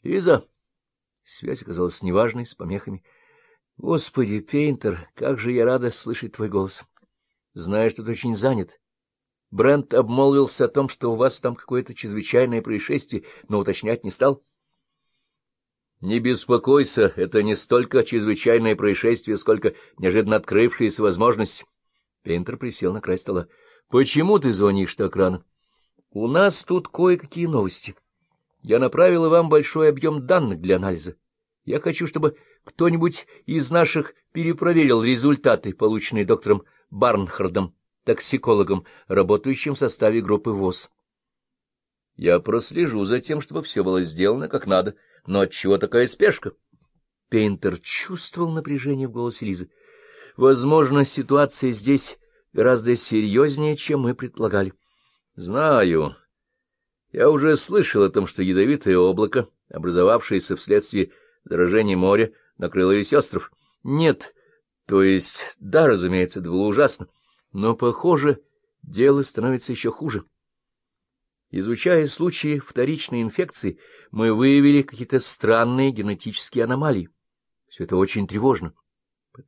— Лиза! Связь оказалась неважной, с помехами. — Господи, Пейнтер, как же я рада слышать твой голос. Знаю, что ты очень занят. Брент обмолвился о том, что у вас там какое-то чрезвычайное происшествие, но уточнять не стал. — Не беспокойся, это не столько чрезвычайное происшествие, сколько неожиданно открывшаяся возможность. Пейнтер присел на край стола. — Почему ты звонишь так рано? — У нас тут кое-какие новости. Я направила вам большой объем данных для анализа. Я хочу, чтобы кто-нибудь из наших перепроверил результаты, полученные доктором Барнхардом, токсикологом, работающим в составе группы ВОЗ. Я прослежу за тем, чтобы все было сделано как надо. Но отчего такая спешка? Пейнтер чувствовал напряжение в голосе Лизы. Возможно, ситуация здесь гораздо серьезнее, чем мы предполагали. Знаю. Я уже слышал о том, что ядовитое облако, образовавшееся вследствие заражения моря, накрыло весь остров. Нет, то есть, да, разумеется, это было ужасно, но, похоже, дело становится еще хуже. Изучая случаи вторичной инфекции, мы выявили какие-то странные генетические аномалии. Все это очень тревожно.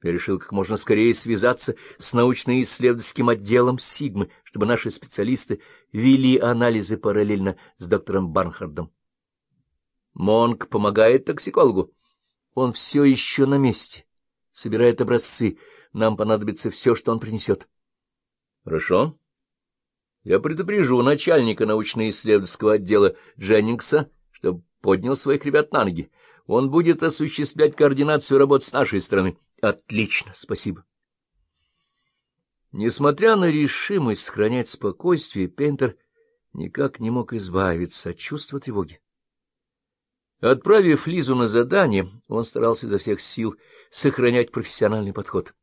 Я решил как можно скорее связаться с научно-исследовательским отделом Сигмы, чтобы наши специалисты вели анализы параллельно с доктором Барнхардом. Монг помогает токсикологу. Он все еще на месте, собирает образцы. Нам понадобится все, что он принесет. Хорошо. Я предупрежу начальника научно-исследовательского отдела Дженнингса, чтобы поднял своих ребят на ноги. Он будет осуществлять координацию работ с нашей стороны. Отлично, спасибо. Несмотря на решимость сохранять спокойствие, Пейнтер никак не мог избавиться от чувства тревоги. Отправив Лизу на задание, он старался изо всех сил сохранять профессиональный подход,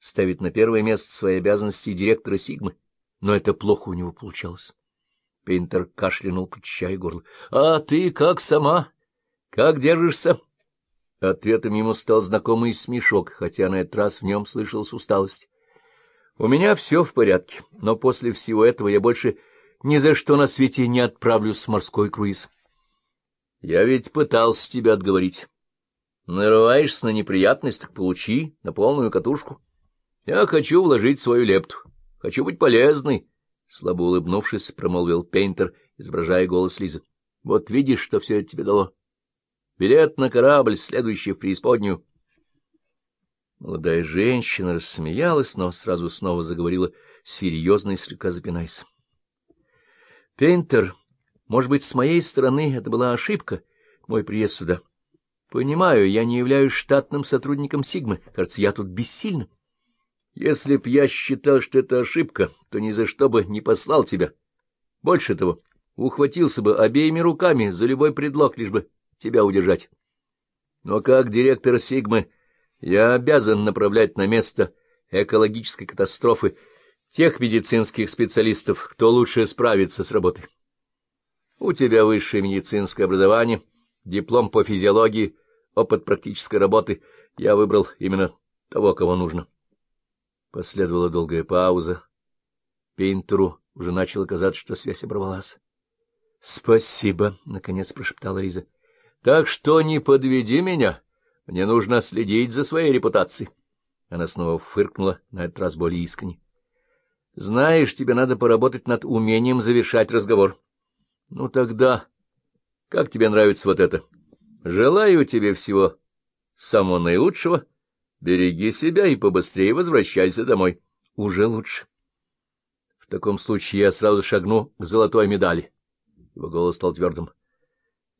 ставить на первое место свои обязанности директора Сигмы но это плохо у него получалось. Пейнтер кашлянул, прочищая горло. — А ты как сама? Как держишься? Ответом ему стал знакомый смешок, хотя на этот раз в нем слышалась усталость. — У меня все в порядке, но после всего этого я больше ни за что на свете не отправлюсь в морской круиз. — Я ведь пытался тебя отговорить. Нарываешься на неприятность, так получи на полную катушку. Я хочу вложить свою лепту. Хочу быть полезной, — слабо улыбнувшись, промолвил Пейнтер, изображая голос Лизы. — Вот видишь, что все это тебе дало. Билет на корабль, следующий в преисподнюю. Молодая женщина рассмеялась, но сразу снова заговорила серьезно и слегка запинаясь. — Пейнтер, может быть, с моей стороны это была ошибка, мой приезд сюда. Понимаю, я не являюсь штатным сотрудником Сигмы, кажется, я тут бессильна. Если б я считал, что это ошибка, то ни за что бы не послал тебя. Больше того, ухватился бы обеими руками за любой предлог, лишь бы тебя удержать. Но как директор Сигмы я обязан направлять на место экологической катастрофы тех медицинских специалистов, кто лучше справится с работой. У тебя высшее медицинское образование, диплом по физиологии, опыт практической работы. Я выбрал именно того, кого нужно. Последовала долгая пауза. Пейнтеру уже начало казаться, что связь оборвалась. — Спасибо, — наконец прошептала Риза. — Так что не подведи меня. Мне нужно следить за своей репутацией. Она снова фыркнула, на этот раз более искренне. — Знаешь, тебе надо поработать над умением завершать разговор. — Ну тогда... Как тебе нравится вот это? Желаю тебе всего самого наилучшего — Береги себя и побыстрее возвращайся домой. Уже лучше. В таком случае я сразу шагну к золотой медали. Его голос стал твердым.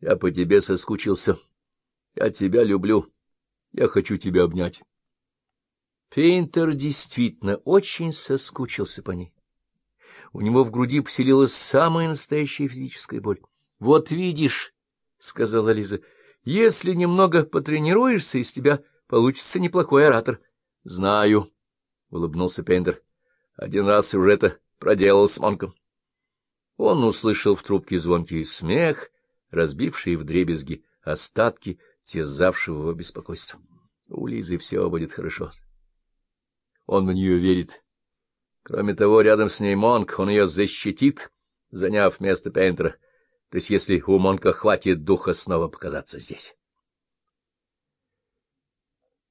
Я по тебе соскучился. Я тебя люблю. Я хочу тебя обнять. Пейнтер действительно очень соскучился по ней. У него в груди поселилась самая настоящая физическая боль. — Вот видишь, — сказала Лиза, — если немного потренируешься, из тебя Получится неплохой оратор. — Знаю, — улыбнулся Пендер. — Один раз уже это проделал с Монком. Он услышал в трубке звонкий смех, разбивший вдребезги остатки терзавшего его беспокойства. У Лизы все будет хорошо. Он в нее верит. Кроме того, рядом с ней Монк, он ее защитит, заняв место Пейнтера. То есть если у Монка хватит духа снова показаться здесь.